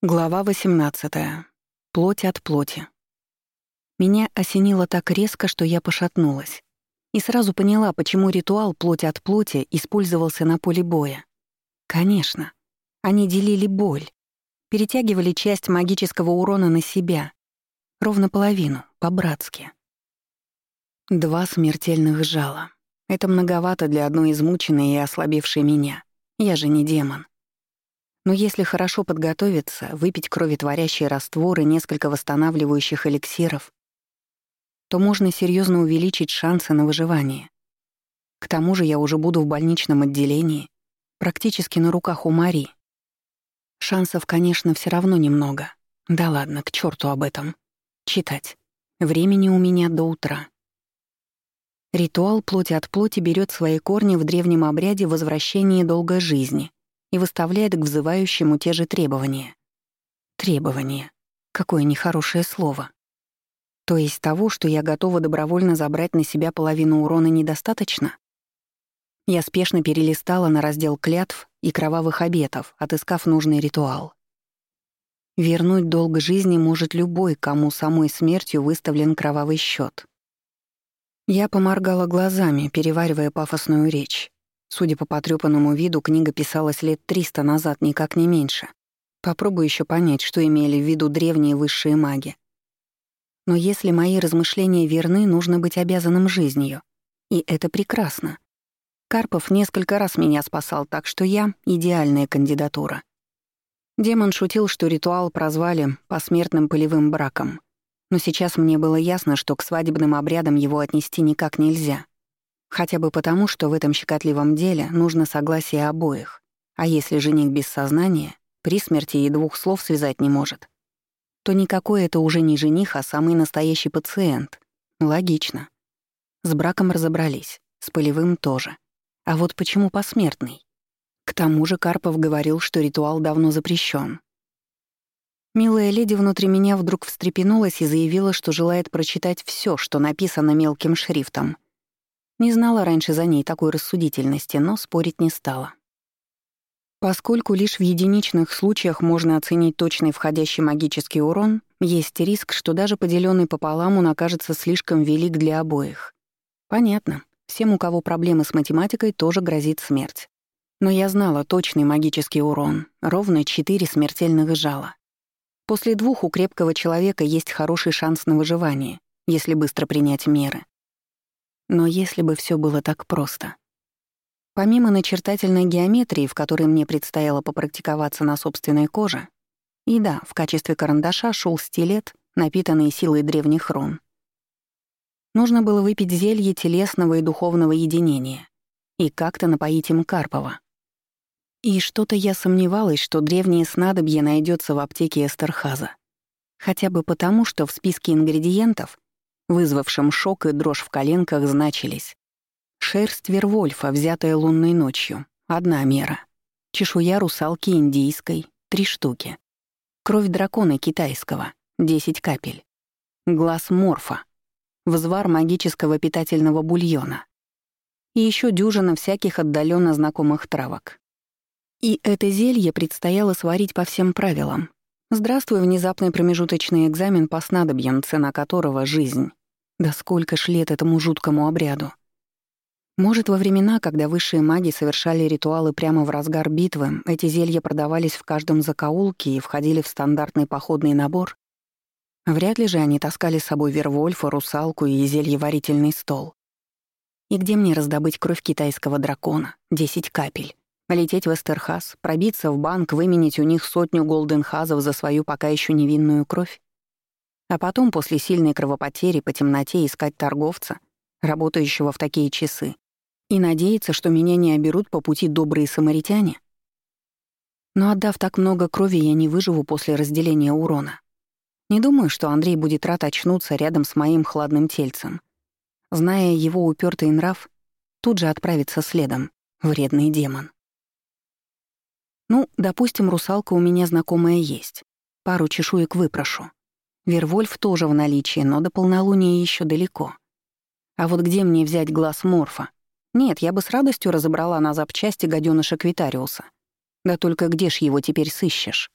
Глава 18. Плоть от плоти. Меня осенило так резко, что я пошатнулась. И сразу поняла, почему ритуал плоть от плоти использовался на поле боя. Конечно, они делили боль, перетягивали часть магического урона на себя, ровно половину, по-братски. Два смертельных жала. Это многовато для одной измученной и ослабевшей меня. Я же не демон. Но если хорошо подготовиться, выпить кроветворящие растворы, несколько восстанавливающих эликсиров, то можно серьезно увеличить шансы на выживание. К тому же я уже буду в больничном отделении, практически на руках у Мари. Шансов, конечно, все равно немного. Да ладно, к черту об этом. Читать. Времени у меня до утра. Ритуал плоти от плоти берет свои корни в древнем обряде возвращения долгой жизни — и выставляет к взывающему те же требования. Требования. Какое нехорошее слово. То есть того, что я готова добровольно забрать на себя половину урона, недостаточно? Я спешно перелистала на раздел клятв и кровавых обетов, отыскав нужный ритуал. Вернуть долг жизни может любой, кому самой смертью выставлен кровавый счет. Я поморгала глазами, переваривая пафосную речь. Судя по потрёпанному виду, книга писалась лет триста назад, никак не меньше. Попробую еще понять, что имели в виду древние высшие маги. Но если мои размышления верны, нужно быть обязанным жизнью. И это прекрасно. Карпов несколько раз меня спасал, так что я — идеальная кандидатура. Демон шутил, что ритуал прозвали «посмертным полевым браком». Но сейчас мне было ясно, что к свадебным обрядам его отнести никак нельзя. Хотя бы потому, что в этом щекотливом деле нужно согласие обоих. А если жених без сознания, при смерти и двух слов связать не может, то никакой это уже не жених, а самый настоящий пациент. Логично. С браком разобрались, с полевым тоже. А вот почему посмертный? К тому же Карпов говорил, что ритуал давно запрещен. Милая леди внутри меня вдруг встрепенулась и заявила, что желает прочитать все, что написано мелким шрифтом — не знала раньше за ней такой рассудительности, но спорить не стала. Поскольку лишь в единичных случаях можно оценить точный входящий магический урон, есть риск, что даже поделенный пополам он окажется слишком велик для обоих. Понятно. Всем, у кого проблемы с математикой, тоже грозит смерть. Но я знала точный магический урон, ровно четыре смертельных жала. После двух у крепкого человека есть хороший шанс на выживание, если быстро принять меры. Но если бы все было так просто. Помимо начертательной геометрии, в которой мне предстояло попрактиковаться на собственной коже, и да, в качестве карандаша шел стилет, напитанный силой древних рун. Нужно было выпить зелье телесного и духовного единения и как-то напоить им Карпова. И что-то я сомневалась, что древнее снадобье найдется в аптеке Эстерхаза. Хотя бы потому, что в списке ингредиентов вызвавшим шок и дрожь в коленках, значились. Шерсть Вервольфа, взятая лунной ночью — одна мера. Чешуя русалки индийской — три штуки. Кровь дракона китайского — десять капель. Глаз морфа. Взвар магического питательного бульона. И еще дюжина всяких отдаленно знакомых травок. И это зелье предстояло сварить по всем правилам. Здравствуй, внезапный промежуточный экзамен по снадобьям, цена которого — жизнь. Да сколько ж лет этому жуткому обряду? Может, во времена, когда высшие маги совершали ритуалы прямо в разгар битвы, эти зелья продавались в каждом закоулке и входили в стандартный походный набор? Вряд ли же они таскали с собой вервольфа, русалку и зельеварительный стол. И где мне раздобыть кровь китайского дракона? Десять капель. Лететь в Эстерхаз, пробиться в банк, выменить у них сотню голденхазов за свою пока еще невинную кровь? А потом, после сильной кровопотери, по темноте искать торговца, работающего в такие часы, и надеяться, что меня не оберут по пути добрые самаритяне? Но отдав так много крови, я не выживу после разделения урона. Не думаю, что Андрей будет рад очнуться рядом с моим хладным тельцем. Зная его упертый нрав, тут же отправиться следом, вредный демон. Ну, допустим, русалка у меня знакомая есть. Пару чешуек выпрошу. Вервольф тоже в наличии, но до полнолуния еще далеко. А вот где мне взять глаз морфа? Нет, я бы с радостью разобрала на запчасти гадёныша Квитариуса. Да только где ж его теперь сыщешь?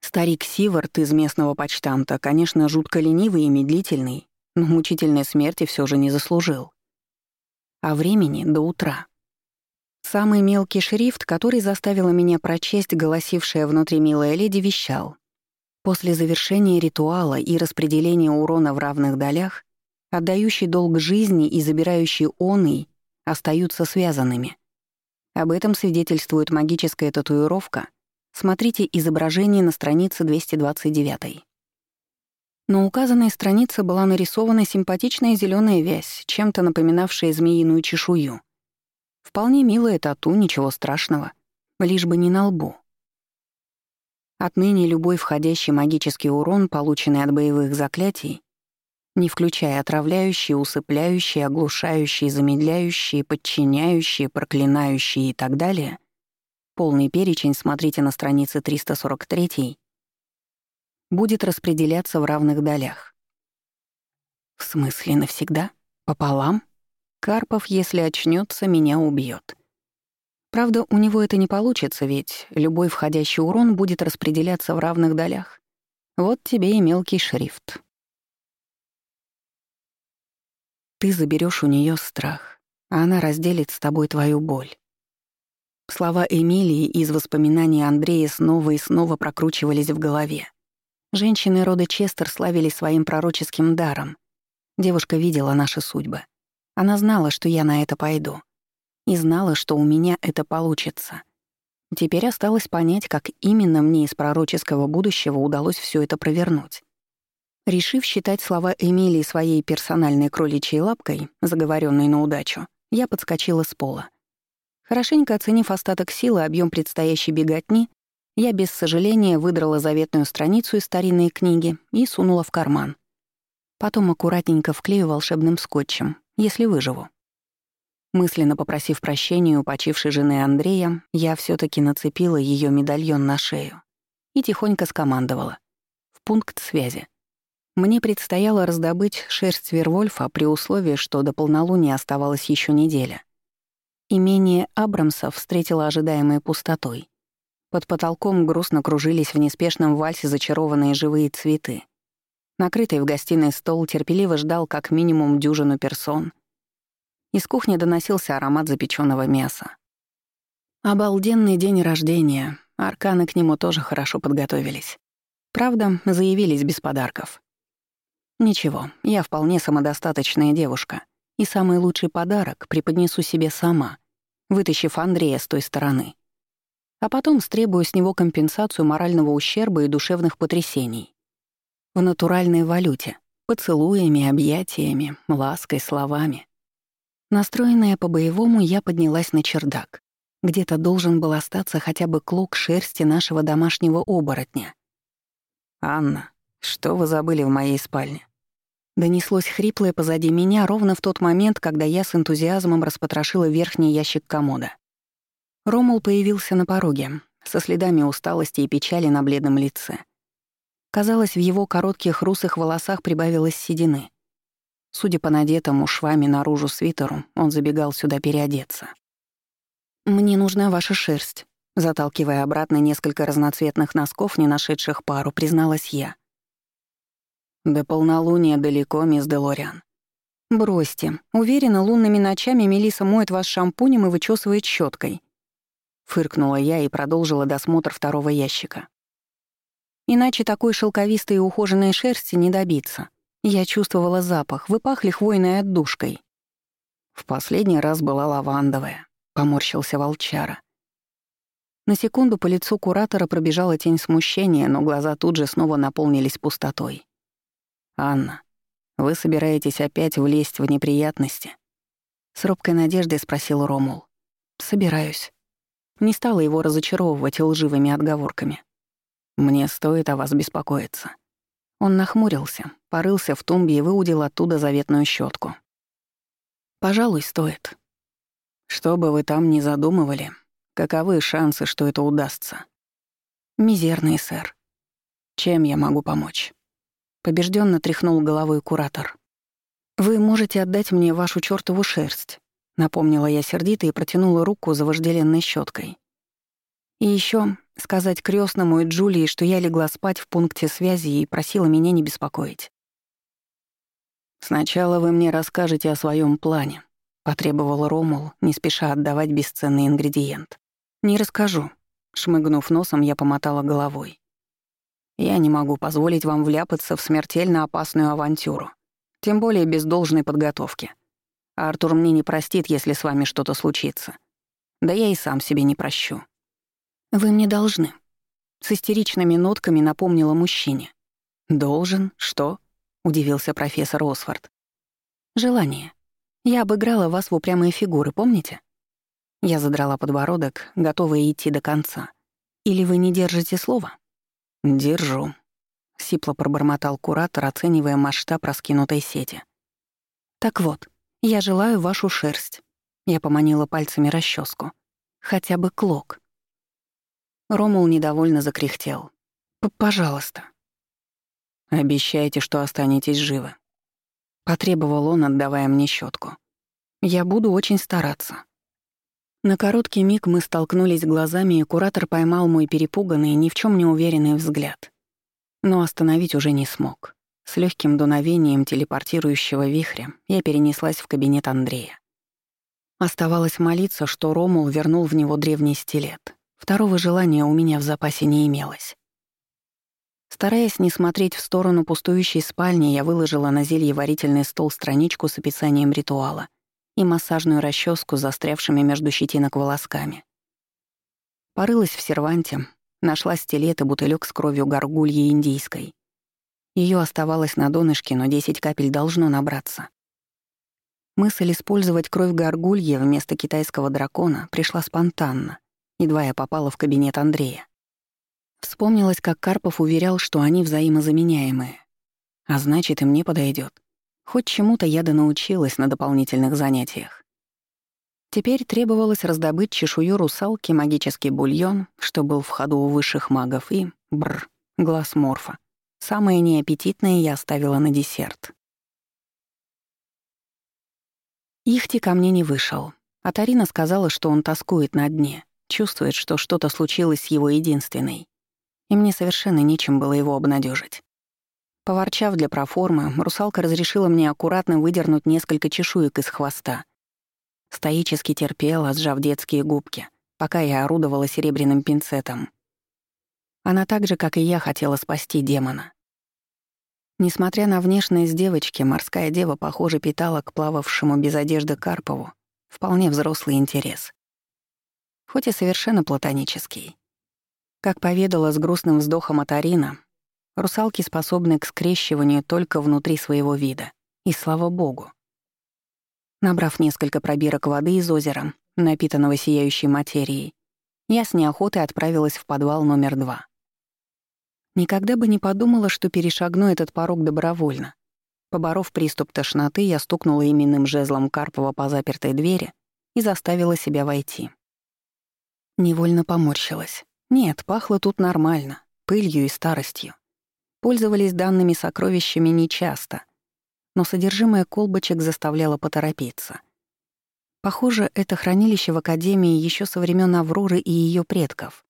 Старик Сивард из местного почтамта, конечно, жутко ленивый и медлительный, но мучительной смерти все же не заслужил. А времени до утра. Самый мелкий шрифт, который заставила меня прочесть голосившая внутри милая леди, вещал. После завершения ритуала и распределения урона в равных долях, отдающий долг жизни и забирающий он остаются связанными. Об этом свидетельствует магическая татуировка. Смотрите изображение на странице 229. На указанной странице была нарисована симпатичная зеленая вязь, чем-то напоминавшая змеиную чешую. Вполне милая тату, ничего страшного. Лишь бы не на лбу. Отныне любой входящий магический урон, полученный от боевых заклятий, не включая отравляющие, усыпляющие, оглушающие, замедляющие, подчиняющие, проклинающие и так далее, полный перечень смотрите на странице 343, будет распределяться в равных долях. В смысле навсегда? Пополам? Карпов, если очнется, меня убьет. Правда, у него это не получится, ведь любой входящий урон будет распределяться в равных долях. Вот тебе и мелкий шрифт. Ты заберешь у нее страх, а она разделит с тобой твою боль. Слова Эмилии из воспоминаний Андрея снова и снова прокручивались в голове. Женщины рода Честер славились своим пророческим даром. Девушка видела наши судьбы. Она знала, что я на это пойду. И знала, что у меня это получится. Теперь осталось понять, как именно мне из пророческого будущего удалось все это провернуть. Решив считать слова Эмилии своей персональной кроличьей лапкой, заговоренной на удачу, я подскочила с пола. Хорошенько оценив остаток силы объем предстоящей беготни, я без сожаления выдрала заветную страницу из старинной книги и сунула в карман. Потом аккуратненько вклею волшебным скотчем, если выживу. Мысленно попросив прощения у почившей жены Андрея, я все таки нацепила ее медальон на шею и тихонько скомандовала. В пункт связи. Мне предстояло раздобыть шерсть Вервольфа при условии, что до полнолуния оставалась еще неделя. Имение Абрамса встретило ожидаемой пустотой. Под потолком грустно кружились в неспешном вальсе зачарованные живые цветы — Накрытый в гостиной стол терпеливо ждал как минимум дюжину персон. Из кухни доносился аромат запеченного мяса. Обалденный день рождения. Арканы к нему тоже хорошо подготовились. Правда, заявились без подарков. Ничего, я вполне самодостаточная девушка. И самый лучший подарок преподнесу себе сама, вытащив Андрея с той стороны. А потом стребую с него компенсацию морального ущерба и душевных потрясений в натуральной валюте, поцелуями, объятиями, лаской, словами. Настроенная по-боевому, я поднялась на чердак. Где-то должен был остаться хотя бы клок шерсти нашего домашнего оборотня. «Анна, что вы забыли в моей спальне?» Донеслось хриплое позади меня ровно в тот момент, когда я с энтузиазмом распотрошила верхний ящик комода. Ромул появился на пороге, со следами усталости и печали на бледном лице. Казалось, в его коротких русых волосах прибавилось седины. Судя по надетому швами наружу свитеру, он забегал сюда переодеться. «Мне нужна ваша шерсть», — заталкивая обратно несколько разноцветных носков, не нашедших пару, призналась я. «До полнолуния далеко, мисс Делориан». «Бросьте. Уверена, лунными ночами Мелиса моет вас шампунем и вычесывает щеткой. Фыркнула я и продолжила досмотр второго ящика. Иначе такой шелковистой и ухоженной шерсти не добиться. Я чувствовала запах, вы пахли хвойной отдушкой. В последний раз была лавандовая, поморщился волчара. На секунду по лицу куратора пробежала тень смущения, но глаза тут же снова наполнились пустотой. «Анна, вы собираетесь опять влезть в неприятности?» С робкой надеждой спросил Ромул. «Собираюсь». Не стала его разочаровывать лживыми отговорками. Мне стоит о вас беспокоиться». Он нахмурился, порылся в тумбе и выудил оттуда заветную щетку. «Пожалуй, стоит. Что бы вы там ни задумывали, каковы шансы, что это удастся?» «Мизерный, сэр. Чем я могу помочь?» Побежденно тряхнул головой куратор. «Вы можете отдать мне вашу чёртову шерсть», — напомнила я сердито и протянула руку за вожделенной щеткой. И еще сказать крестному и Джулии, что я легла спать в пункте связи и просила меня не беспокоить. «Сначала вы мне расскажете о своем плане», — потребовал Ромул, не спеша отдавать бесценный ингредиент. «Не расскажу». Шмыгнув носом, я помотала головой. «Я не могу позволить вам вляпаться в смертельно опасную авантюру, тем более без должной подготовки. Артур мне не простит, если с вами что-то случится. Да я и сам себе не прощу». «Вы мне должны», — с истеричными нотками напомнила мужчине. «Должен? Что?» — удивился профессор Осфорд. «Желание. Я обыграла вас в упрямые фигуры, помните?» Я задрала подбородок, готовая идти до конца. «Или вы не держите слова?» «Держу», — сипло пробормотал куратор, оценивая масштаб раскинутой сети. «Так вот, я желаю вашу шерсть». Я поманила пальцами расческу. «Хотя бы клок». Ромул недовольно закряхтел. «Пожалуйста». «Обещайте, что останетесь живы», — потребовал он, отдавая мне щетку. «Я буду очень стараться». На короткий миг мы столкнулись глазами, и куратор поймал мой перепуганный, ни в чем не уверенный взгляд. Но остановить уже не смог. С легким дуновением телепортирующего вихря я перенеслась в кабинет Андрея. Оставалось молиться, что Ромул вернул в него древний стилет. Второго желания у меня в запасе не имелось. Стараясь не смотреть в сторону пустующей спальни, я выложила на зелье варительный стол страничку с описанием ритуала и массажную расческу с застрявшими между щетинок волосками. Порылась в серванте, нашла стилет и бутылек с кровью горгульи индийской. Ее оставалось на донышке, но 10 капель должно набраться. Мысль использовать кровь горгульи вместо китайского дракона пришла спонтанно, едва я попала в кабинет Андрея. Вспомнилось, как Карпов уверял, что они взаимозаменяемые. А значит, и мне подойдет. Хоть чему-то я да научилась на дополнительных занятиях. Теперь требовалось раздобыть чешую русалки, магический бульон, что был в ходу у высших магов, и, бр, глаз морфа. Самое неаппетитное я оставила на десерт. Ихти ко мне не вышел. А Тарина сказала, что он тоскует на дне, чувствует, что что-то случилось с его единственной. И мне совершенно нечем было его обнадежить. Поворчав для проформы, русалка разрешила мне аккуратно выдернуть несколько чешуек из хвоста. Стоически терпела, сжав детские губки, пока я орудовала серебряным пинцетом. Она так же, как и я, хотела спасти демона. Несмотря на внешность девочки, морская дева, похоже, питала к плававшему без одежды Карпову вполне взрослый интерес. Хоть и совершенно платонический. Как поведала с грустным вздохом Атарина, Русалки способны к скрещиванию только внутри своего вида. И слава богу. Набрав несколько пробирок воды из озера, напитанного сияющей материей, я с неохотой отправилась в подвал номер два. Никогда бы не подумала, что перешагну этот порог добровольно. Поборов приступ тошноты, я стукнула именным жезлом Карпова по запертой двери и заставила себя войти. Невольно поморщилась. Нет, пахло тут нормально, пылью и старостью. Пользовались данными сокровищами нечасто, но содержимое колбочек заставляло поторопиться. Похоже, это хранилище в Академии еще со времен Авроры и ее предков.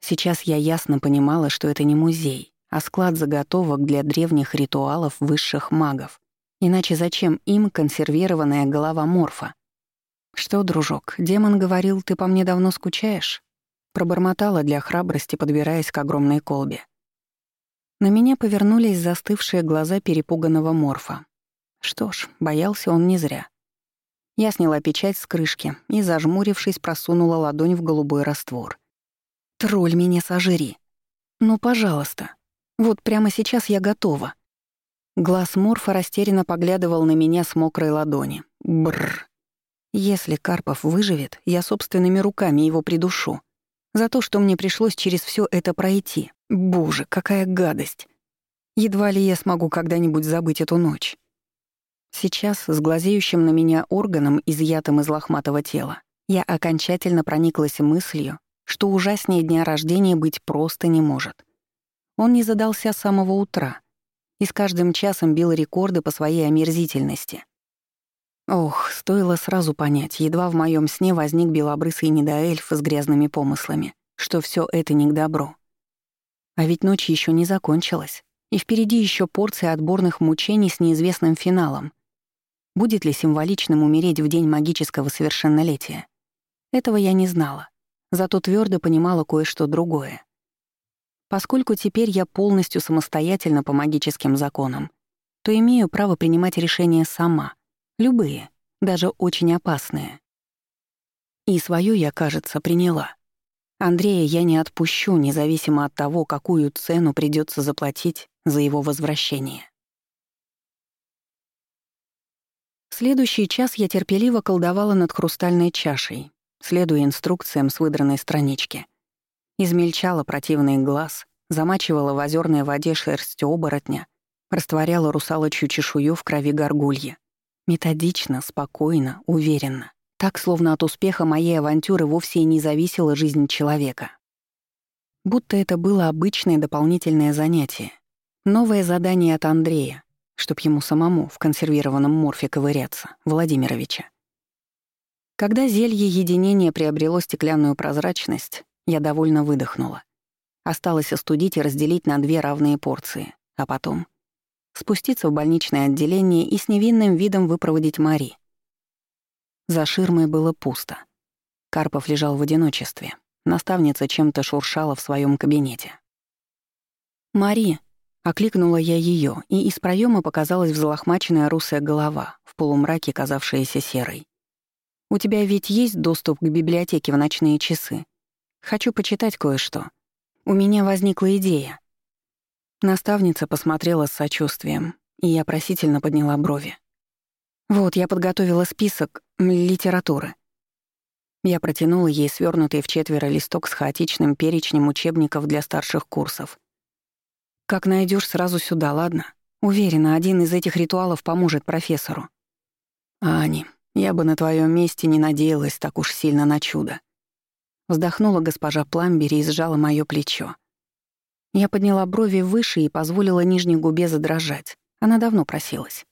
Сейчас я ясно понимала, что это не музей, а склад заготовок для древних ритуалов высших магов. Иначе зачем им консервированная голова морфа? «Что, дружок, демон говорил, ты по мне давно скучаешь?» Пробормотала для храбрости, подбираясь к огромной колбе. На меня повернулись застывшие глаза перепуганного морфа. Что ж, боялся он не зря. Я сняла печать с крышки и, зажмурившись, просунула ладонь в голубой раствор. «Тролль меня сожри! Ну, пожалуйста. Вот прямо сейчас я готова». Глаз морфа растерянно поглядывал на меня с мокрой ладони. Бррр. Если Карпов выживет, я собственными руками его придушу. За то, что мне пришлось через все это пройти. Боже, какая гадость. Едва ли я смогу когда-нибудь забыть эту ночь. Сейчас, с глазеющим на меня органом, изъятым из лохматого тела, я окончательно прониклась мыслью, что ужаснее дня рождения быть просто не может. Он не задался с самого утра и с каждым часом бил рекорды по своей омерзительности. Ох, стоило сразу понять, едва в моем сне возник белобрысый недоэльф с грязными помыслами, что все это не к добру. А ведь ночь еще не закончилась, и впереди еще порция отборных мучений с неизвестным финалом. Будет ли символичным умереть в день магического совершеннолетия? Этого я не знала, зато твердо понимала кое-что другое. Поскольку теперь я полностью самостоятельна по магическим законам, то имею право принимать решения сама, любые, даже очень опасные. И свое я, кажется, приняла. Андрея я не отпущу, независимо от того, какую цену придется заплатить за его возвращение. Следующий час я терпеливо колдовала над хрустальной чашей, следуя инструкциям с выдранной странички. Измельчала противный глаз, замачивала в озерной воде шерсть оборотня, растворяла русалочью чешую в крови горгульи. Методично, спокойно, уверенно. Так, словно от успеха моей авантюры вовсе и не зависела жизнь человека. Будто это было обычное дополнительное занятие. Новое задание от Андрея, чтоб ему самому в консервированном морфе ковыряться, Владимировича. Когда зелье единения приобрело стеклянную прозрачность, я довольно выдохнула. Осталось остудить и разделить на две равные порции, а потом спуститься в больничное отделение и с невинным видом выпроводить Мари. За ширмой было пусто. Карпов лежал в одиночестве. Наставница чем-то шуршала в своем кабинете. «Мари!» — окликнула я ее, и из проема показалась взлохмаченная русая голова, в полумраке казавшаяся серой. «У тебя ведь есть доступ к библиотеке в ночные часы? Хочу почитать кое-что. У меня возникла идея». Наставница посмотрела с сочувствием, и я просительно подняла брови. «Вот, я подготовила список литературы». Я протянула ей свернутый в четверо листок с хаотичным перечнем учебников для старших курсов. «Как найдешь, сразу сюда, ладно? Уверена, один из этих ритуалов поможет профессору». «Ани, я бы на твоем месте не надеялась так уж сильно на чудо». Вздохнула госпожа Пламбери и сжала моё плечо. Я подняла брови выше и позволила нижней губе задрожать. Она давно просилась.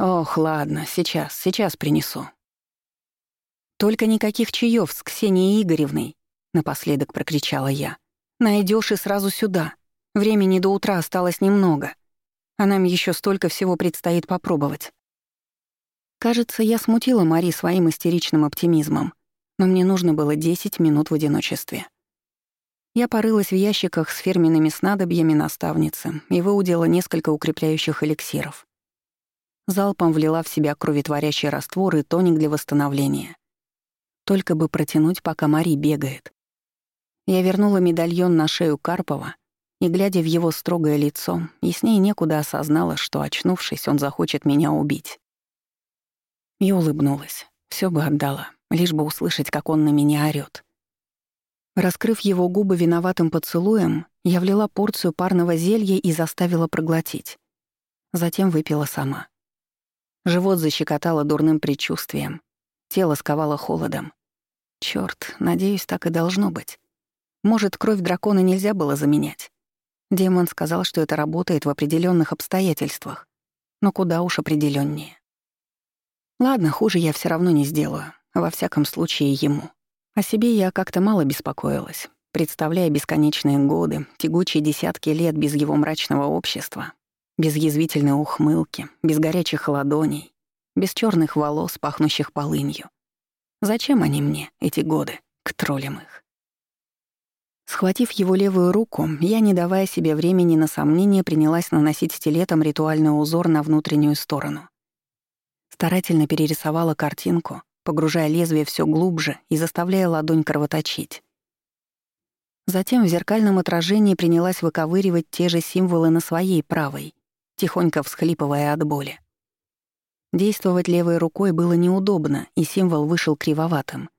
«Ох, ладно, сейчас, сейчас принесу». «Только никаких чаёв с Ксенией Игоревной», — напоследок прокричала я. Найдешь и сразу сюда. Времени до утра осталось немного, а нам еще столько всего предстоит попробовать». Кажется, я смутила Мари своим истеричным оптимизмом, но мне нужно было 10 минут в одиночестве. Я порылась в ящиках с фирменными снадобьями наставницы и выудила несколько укрепляющих эликсиров. Залпом влила в себя кроветворящий раствор и тоник для восстановления. Только бы протянуть, пока Мари бегает. Я вернула медальон на шею Карпова и, глядя в его строгое лицо, и с ней некуда осознала, что, очнувшись, он захочет меня убить. И улыбнулась. Все бы отдала, лишь бы услышать, как он на меня орёт. Раскрыв его губы виноватым поцелуем, я влила порцию парного зелья и заставила проглотить. Затем выпила сама. Живот защекотало дурным предчувствием. Тело сковало холодом. Чёрт, надеюсь, так и должно быть. Может, кровь дракона нельзя было заменять. Демон сказал, что это работает в определенных обстоятельствах. Но куда уж определеннее. Ладно, хуже я все равно не сделаю. Во всяком случае, ему. О себе я как-то мало беспокоилась, представляя бесконечные годы, тягучие десятки лет без его мрачного общества, без язвительной ухмылки, без горячих ладоней, без черных волос, пахнущих полынью. Зачем они мне, эти годы, к троллям их? Схватив его левую руку, я, не давая себе времени на сомнение, принялась наносить стилетом ритуальный узор на внутреннюю сторону. Старательно перерисовала картинку, погружая лезвие все глубже и заставляя ладонь кровоточить. Затем в зеркальном отражении принялась выковыривать те же символы на своей правой, тихонько всхлипывая от боли. Действовать левой рукой было неудобно, и символ вышел кривоватым.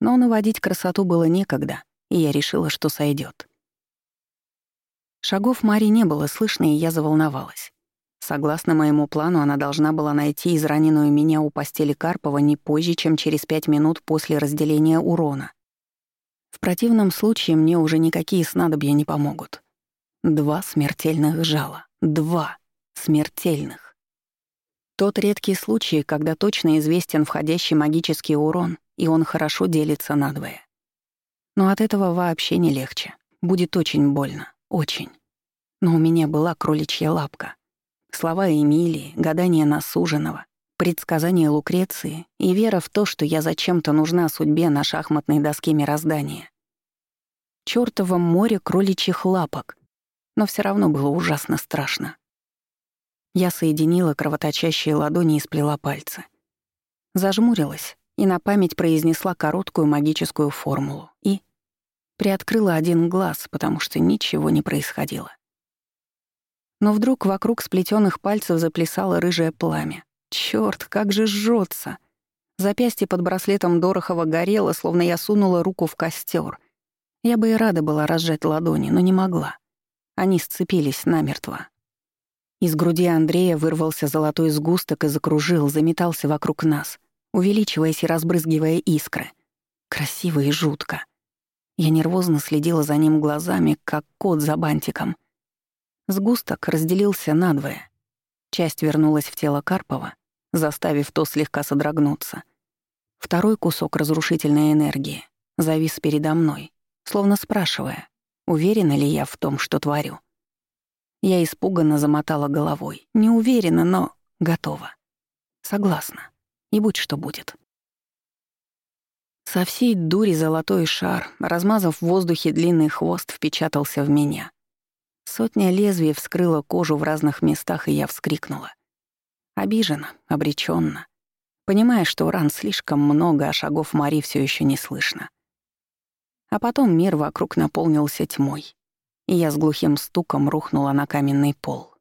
Но наводить красоту было некогда, и я решила, что сойдет. Шагов Мари не было слышно, и я заволновалась. Согласно моему плану, она должна была найти израненную меня у постели Карпова не позже, чем через пять минут после разделения урона. В противном случае мне уже никакие снадобья не помогут. Два смертельных жала. Два смертельных. Тот редкий случай, когда точно известен входящий магический урон, и он хорошо делится надвое. Но от этого вообще не легче. Будет очень больно. Очень. Но у меня была кроличья лапка. Слова Эмилии, гадание на суженого, предсказание Лукреции и вера в то, что я зачем-то нужна судьбе на шахматной доске мироздания. Чёртово море кроличьих лапок. Но все равно было ужасно страшно. Я соединила кровоточащие ладони и сплела пальцы. Зажмурилась и на память произнесла короткую магическую формулу и приоткрыла один глаз, потому что ничего не происходило. Но вдруг вокруг сплетенных пальцев заплясало рыжее пламя. Черт, как же жжется! Запястье под браслетом Дорохова горело, словно я сунула руку в костер. Я бы и рада была разжать ладони, но не могла. Они сцепились намертво. Из груди Андрея вырвался золотой сгусток и закружил, заметался вокруг нас, увеличиваясь и разбрызгивая искры. Красиво и жутко. Я нервозно следила за ним глазами, как кот за бантиком — Сгусток разделился надвое. Часть вернулась в тело Карпова, заставив то слегка содрогнуться. Второй кусок разрушительной энергии завис передо мной, словно спрашивая, уверена ли я в том, что творю. Я испуганно замотала головой. Не уверена, но готова. Согласна. И будь что будет. Со всей дури золотой шар, размазав в воздухе длинный хвост, впечатался в меня. Сотня лезвий вскрыла кожу в разных местах, и я вскрикнула. Обижена, обречённа. Понимая, что ран слишком много, а шагов Мари всё ещё не слышно. А потом мир вокруг наполнился тьмой, и я с глухим стуком рухнула на каменный пол.